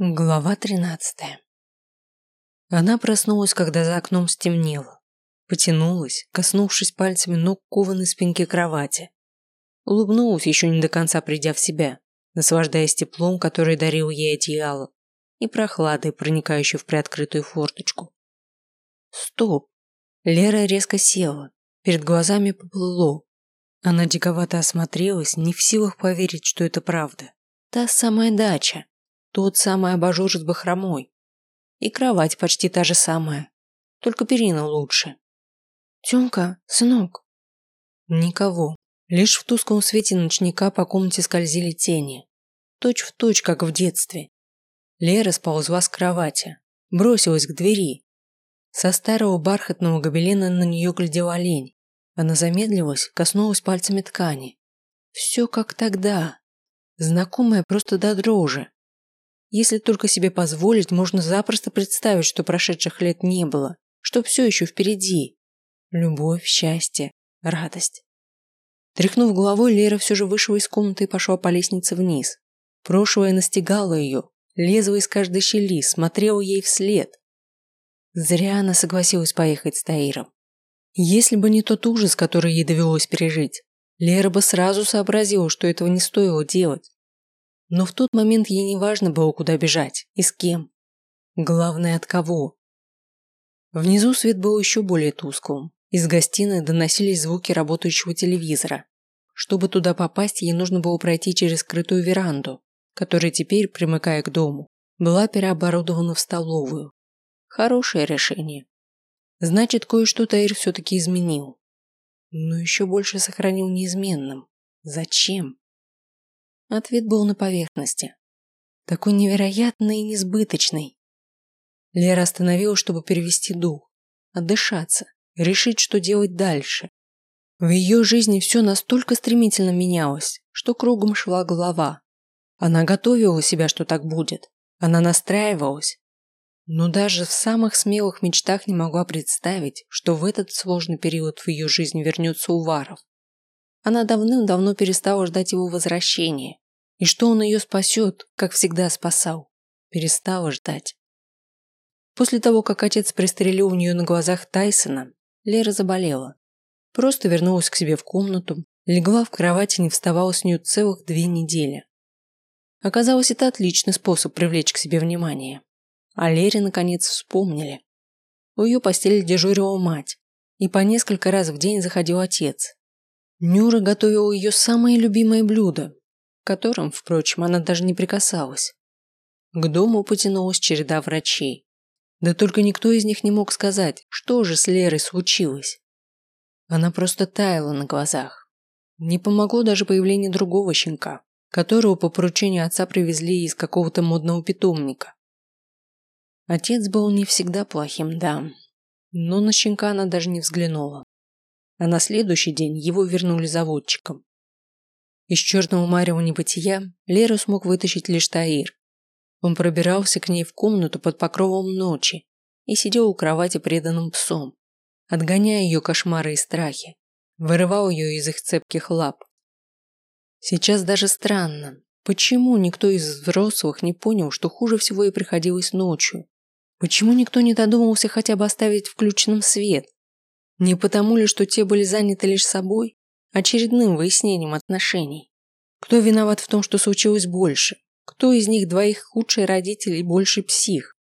Глава тринадцатая. Она проснулась, когда за окном стемнело. Потянулась, коснувшись пальцами ног кованой спинки кровати. Улыбнулась, еще не до конца придя в себя, наслаждаясь теплом, который дарил ей одеяло, и прохладой, проникающей в приоткрытую форточку. Стоп! Лера резко села, перед глазами поплыло. Она диковато осмотрелась, не в силах поверить, что это правда. Та самая дача, тот самый абажур с бахромой. И кровать почти та же самая, только перина лучше. Тёмка, сынок. Никого. Лишь в тусклом свете ночника по комнате скользили тени. Точь в точь, как в детстве. Лера сползла с кровати, бросилась к двери. Со старого бархатного гобелена на нее глядел олень. Она замедлилась, коснулась пальцами ткани. Все как тогда. Знакомая просто до дрожи. Если только себе позволить, можно запросто представить, что прошедших лет не было, что все еще впереди. Любовь, счастье, радость. Тряхнув головой, Лера все же вышла из комнаты и пошла по лестнице вниз. Прошлое настигало ее, лезла из каждой щели, смотрела ей вслед. Зря она согласилась поехать с Таиром. Если бы не тот ужас, который ей довелось пережить, Лера бы сразу сообразила, что этого не стоило делать. Но в тот момент ей не важно было, куда бежать и с кем. Главное, от кого. Внизу свет был еще более тусклым. Из гостиной доносились звуки работающего телевизора. Чтобы туда попасть, ей нужно было пройти через скрытую веранду, которая теперь, примыкая к дому, была переоборудована в столовую. Хорошее решение. Значит, кое-что Таир все-таки изменил. Но еще больше сохранил неизменным. Зачем? Ответ был на поверхности. Такой невероятный и несбыточный. Лера остановилась, чтобы перевести дух, отдышаться, решить, что делать дальше. В ее жизни все настолько стремительно менялось, что кругом шла голова. Она готовила себя, что так будет. Она настраивалась. Но даже в самых смелых мечтах не могла представить, что в этот сложный период в ее жизнь вернется Уваров. Она давным-давно перестала ждать его возвращения. И что он ее спасет, как всегда спасал. Перестала ждать. После того, как отец пристрелил у нее на глазах Тайсона, Лера заболела. Просто вернулась к себе в комнату, легла в кровати и не вставала с нее целых две недели. Оказалось, это отличный способ привлечь к себе внимание. А Лере, наконец, вспомнили. У ее постели дежурила мать, и по несколько раз в день заходил отец, Нюра готовила ее самые любимые блюда, к которым, впрочем, она даже не прикасалась. К дому потянулась череда врачей. Да только никто из них не мог сказать, что же с Лерой случилось. Она просто таяла на глазах. Не помогло даже появление другого щенка, которого по поручению отца привезли из какого-то модного питомника. Отец был не всегда плохим, да, но на щенка она даже не взглянула а на следующий день его вернули заводчиком. Из черного марева небытия Леру смог вытащить лишь Таир. Он пробирался к ней в комнату под покровом ночи и сидел у кровати преданным псом, отгоняя ее кошмары и страхи, вырывал ее из их цепких лап. Сейчас даже странно, почему никто из взрослых не понял, что хуже всего и приходилось ночью? Почему никто не додумался хотя бы оставить включенным свет? Не потому ли, что те были заняты лишь собой, очередным выяснением отношений? Кто виноват в том, что случилось больше? Кто из них двоих худший родитель и больше псих?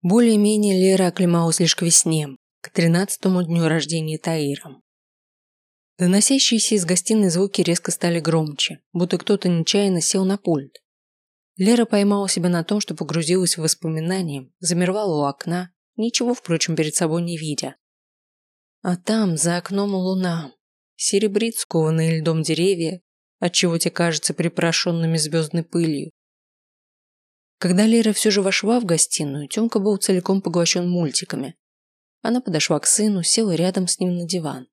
Более-менее Лера оклемалась лишь к весне, к тринадцатому дню рождения Таира. Доносящиеся из гостиной звуки резко стали громче, будто кто-то нечаянно сел на пульт. Лера поймала себя на том, что погрузилась в воспоминания, замерла у окна, ничего, впрочем, перед собой не видя. А там, за окном луна. Серебрит скованные льдом деревья, отчего те кажутся припорошенными звездной пылью. Когда Лера все же вошла в гостиную, Тёмка был целиком поглощен мультиками. Она подошла к сыну, села рядом с ним на диван.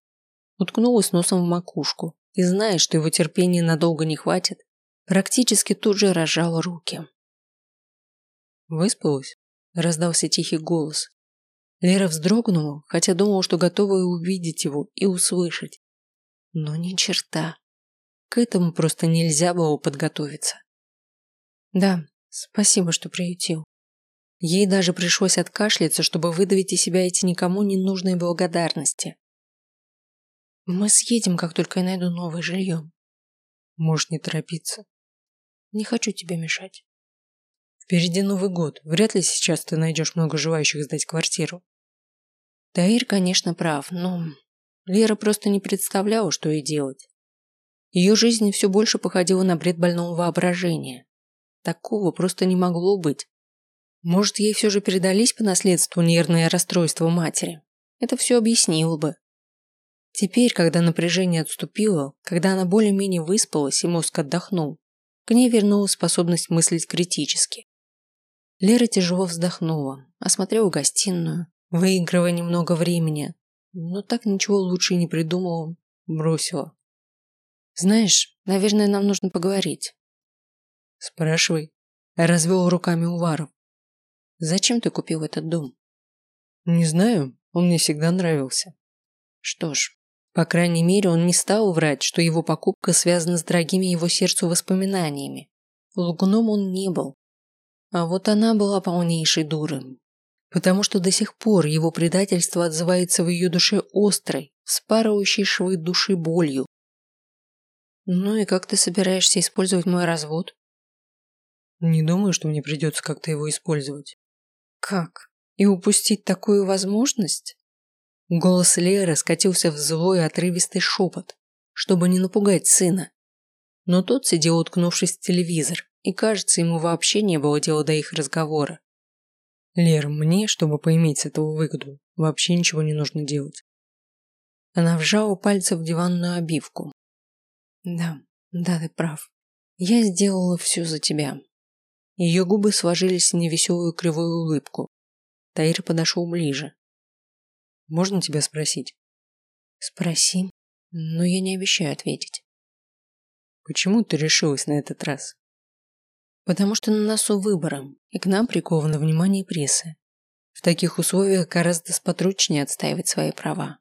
Уткнулась носом в макушку и, зная, что его терпения надолго не хватит, практически тут же разжала руки. «Выспалась?» – раздался тихий голос, Лера вздрогнула, хотя думала, что готова и увидеть его, и услышать. Но ни черта. К этому просто нельзя было подготовиться. Да, Спасибо, что приютил. Ей даже пришлось откашляться, чтобы выдавить из себя эти никому не нужные благодарности. Мы съедем, как только я найду новое жилье. Можешь не торопиться. Не хочу тебе мешать. Впереди Новый год. Вряд ли сейчас ты найдешь много желающих сдать квартиру. Таир, конечно, прав, но Лера просто не представляла, что ей делать. Ее жизнь все больше походила на бред больного воображения. Такого просто не могло быть. Может, ей все же передались по наследству нервные расстройства матери. Это все объяснило бы. Теперь, когда напряжение отступило, когда она более-менее выспалась и мозг отдохнул, к ней вернулась способность мыслить критически. Лера тяжело вздохнула, осмотрела гостиную, выигрывая немного времени, но так ничего лучше и не придумала, бросила. «Знаешь, наверное, нам нужно поговорить». «Спрашивай», – развел руками Уваров. Зачем ты купил этот дом? Не знаю, он мне всегда нравился. Что ж, по крайней мере, он не стал врать, что его покупка связана с дорогими его сердцу воспоминаниями. Лгуном он не был. А вот она была полнейшей дурой. Потому что до сих пор его предательство отзывается в ее душе острой, спарывающей швы души болью. Ну и как ты собираешься использовать мой развод? Не думаю, что мне придется как-то его использовать. Как? И упустить такую возможность? Голос Леры скатился в злой отрывистый шепот, чтобы не напугать сына. Но тот сидел, уткнувшись в телевизор, и, кажется, ему вообще не было дела до их разговора. Лер, мне, чтобы поиметь с этого выгоду, вообще ничего не нужно делать. Она вжала пальцы в диванную обивку. Да, да, ты прав. Я сделала все за тебя. Ее губы сложились в невеселую кривую улыбку. Таир подошел ближе. «Можно тебя спросить?» «Спроси, но я не обещаю ответить». «Почему ты решилась на этот раз?» «Потому что на носу выбора, и к нам приковано внимание прессы. В таких условиях гораздо сподручнее отстаивать свои права.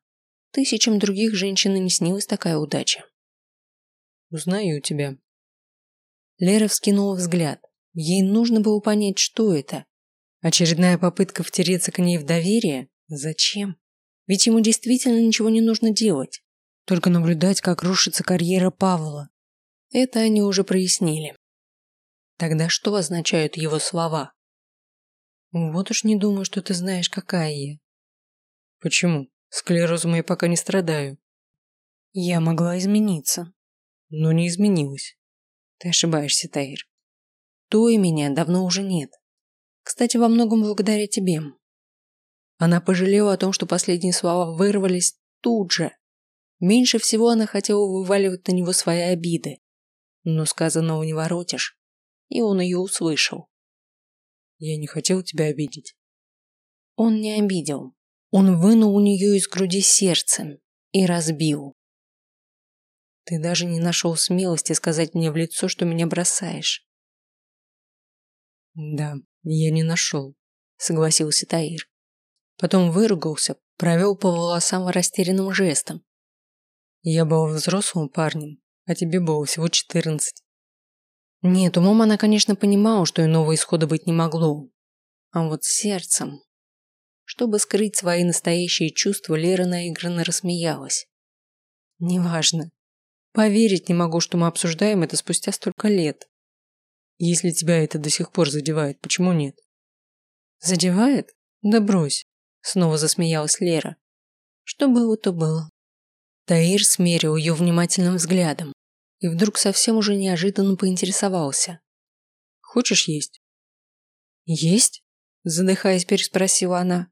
Тысячам других женщин не снилась такая удача». «Узнаю тебя». Лера вскинула взгляд. Ей нужно было понять, что это. Очередная попытка втереться к ней в доверие? Зачем? Ведь ему действительно ничего не нужно делать. Только наблюдать, как рушится карьера Павла. Это они уже прояснили. Тогда что означают его слова? Вот уж не думаю, что ты знаешь, какая я. Почему? Склерозом я пока не страдаю. Я могла измениться. Но не изменилась. Ты ошибаешься, Таир. Той меня давно уже нет. Кстати, во многом благодаря тебе. Она пожалела о том, что последние слова вырвались тут же. Меньше всего она хотела вываливать на него свои обиды. Но сказанного не воротишь. И он ее услышал. Я не хотел тебя обидеть. Он не обидел. Он вынул у нее из груди сердце и разбил. Ты даже не нашел смелости сказать мне в лицо, что меня бросаешь. Да, я не нашел, согласился Таир. Потом выругался, провел по волосам растерянным жестом. Я был взрослым парнем, а тебе было всего четырнадцать. Нет, умом она, конечно, понимала, что иного исхода быть не могло. А вот сердцем... Чтобы скрыть свои настоящие чувства, Лера наигранно рассмеялась. Неважно. Поверить не могу, что мы обсуждаем это спустя столько лет. Если тебя это до сих пор задевает, почему нет? Задевает? Да брось. Снова засмеялась Лера. Что было, то было. Таир смерил ее внимательным взглядом и вдруг совсем уже неожиданно поинтересовался. Хочешь есть? Есть? Задыхаясь, переспросила она.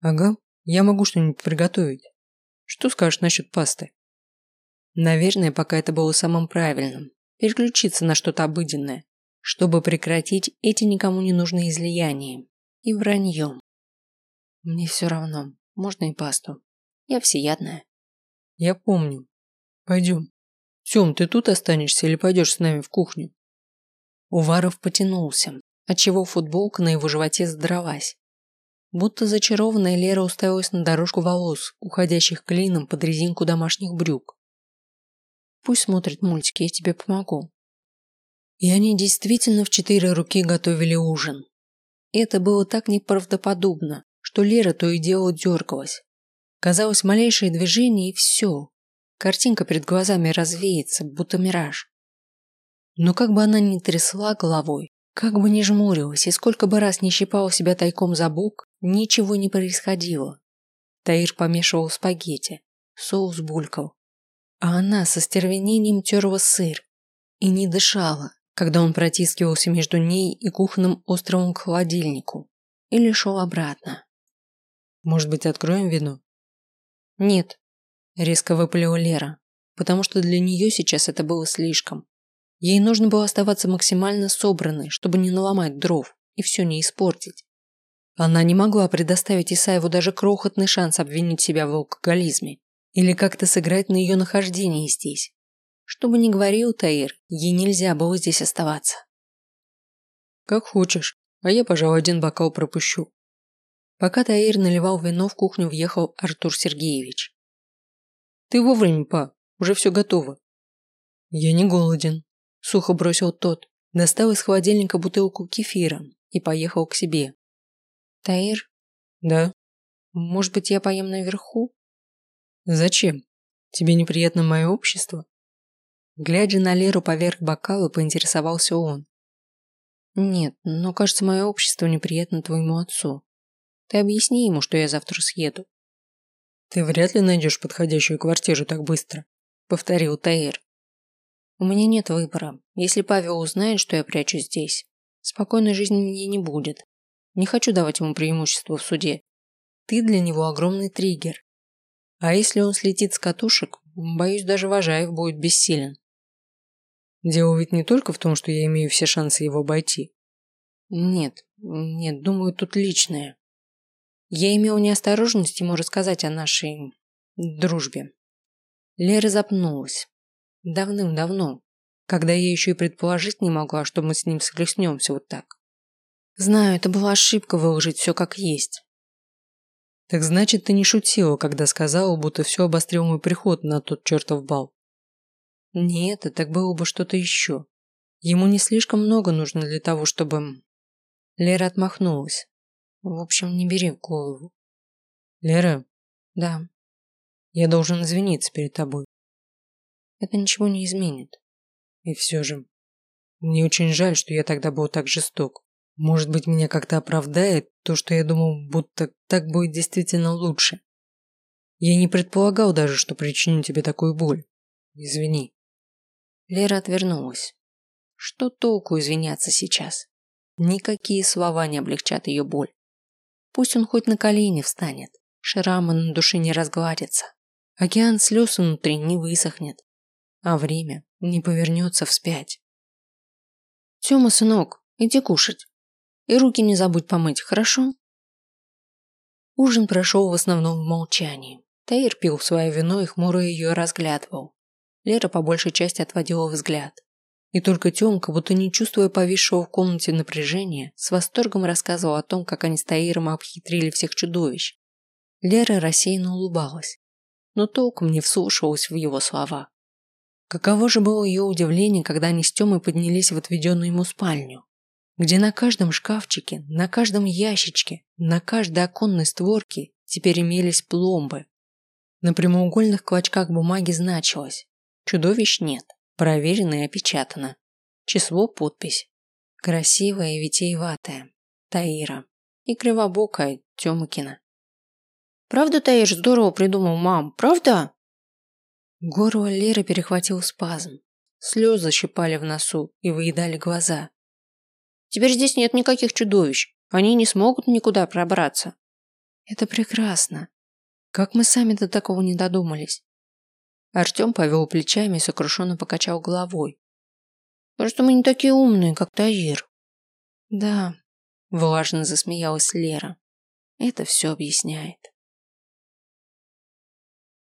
Ага, я могу что-нибудь приготовить. Что скажешь насчет пасты? Наверное, пока это было самым правильным переключиться на что-то обыденное, чтобы прекратить эти никому не нужные излияния и вранье. Мне все равно, можно и пасту. Я всеядная. Я помню. Пойдем. Сем, ты тут останешься или пойдешь с нами в кухню? Уваров потянулся, отчего футболка на его животе задралась. Будто зачарованная Лера уставилась на дорожку волос, уходящих клином под резинку домашних брюк. Пусть смотрит мультики, я тебе помогу. И они действительно в четыре руки готовили ужин. Это было так неправдоподобно, что Лера то и дело дергалась. Казалось, малейшее движение и все. Картинка перед глазами развеется, будто мираж. Но как бы она ни трясла головой, как бы ни жмурилась и сколько бы раз не щипала себя тайком за бок, ничего не происходило. Таир помешивал спагетти, соус булькал. А она со стервенением терла сыр и не дышала, когда он протискивался между ней и кухонным островом к холодильнику или шел обратно. «Может быть, откроем вино?» «Нет», – резко выпалила Лера, потому что для нее сейчас это было слишком. Ей нужно было оставаться максимально собранной, чтобы не наломать дров и все не испортить. Она не могла предоставить Исаеву даже крохотный шанс обвинить себя в алкоголизме или как-то сыграть на ее нахождении здесь. Что бы ни говорил Таир, ей нельзя было здесь оставаться. «Как хочешь, а я, пожалуй, один бокал пропущу». Пока Таир наливал вино, в кухню въехал Артур Сергеевич. «Ты вовремя, па, уже все готово». «Я не голоден», Сухо бросил тот, достал из холодильника бутылку кефира и поехал к себе. Таир? Да. Может быть, я поем наверху? Зачем? Тебе неприятно мое общество? Глядя на Леру поверх бокала, поинтересовался он. Нет, но кажется, мое общество неприятно твоему отцу. Ты объясни ему, что я завтра съеду. Ты вряд ли найдешь подходящую квартиру так быстро, повторил Таир. У меня нет выбора. Если Павел узнает, что я прячусь здесь, спокойной жизни мне не будет. Не хочу давать ему преимущество в суде. Ты для него огромный триггер. А если он слетит с катушек, боюсь, даже Важаев будет бессилен. Дело ведь не только в том, что я имею все шансы его обойти. Нет, нет, думаю, тут личное. Я имел неосторожность ему рассказать о нашей дружбе. Лера запнулась. Давным-давно, когда я еще и предположить не могла, что мы с ним схлестнемся вот так. Знаю, это была ошибка выложить все как есть. Так значит, ты не шутила, когда сказала, будто все обострил мой приход на тот чертов бал. Нет, это было бы что-то еще. Ему не слишком много нужно для того, чтобы... Лера отмахнулась. В общем, не бери в голову. Лера? Да. Я должен извиниться перед тобой это ничего не изменит. И все же, мне очень жаль, что я тогда был так жесток. Может быть, меня как-то оправдает то, что я думал, будто так будет действительно лучше. Я не предполагал даже, что причиню тебе такую боль. Извини. Лера отвернулась. Что толку извиняться сейчас? Никакие слова не облегчат ее боль. Пусть он хоть на колени встанет, шрамы на душе не разгладятся, океан слез внутри не высохнет, а время не повернется вспять. Тёма, сынок, иди кушать. И руки не забудь помыть, хорошо? Ужин прошел в основном в молчании. Таир пил свое вино и хмуро ее разглядывал. Лера по большей части отводила взгляд. И только Тёмка, будто не чувствуя повисшего в комнате напряжения, с восторгом рассказывал о том, как они с Таиром обхитрили всех чудовищ. Лера рассеянно улыбалась, но толком не вслушивалась в его слова. Каково же было ее удивление, когда они с Тёмой поднялись в отведенную ему спальню, где на каждом шкафчике, на каждом ящичке, на каждой оконной створке теперь имелись пломбы. На прямоугольных клочках бумаги значилось «Чудовищ нет, проверено и опечатано». Число, подпись. Красивая и витиеватая. Таира. И кривобокая Тёмыкина. «Правда, Таир, здорово придумал, мам? Правда?» Горло Леры перехватил спазм. Слезы щипали в носу и выедали глаза. «Теперь здесь нет никаких чудовищ. Они не смогут никуда пробраться». «Это прекрасно. Как мы сами до такого не додумались?» Артем повел плечами и сокрушенно покачал головой. «Просто мы не такие умные, как Таир». «Да», – влажно засмеялась Лера. «Это все объясняет».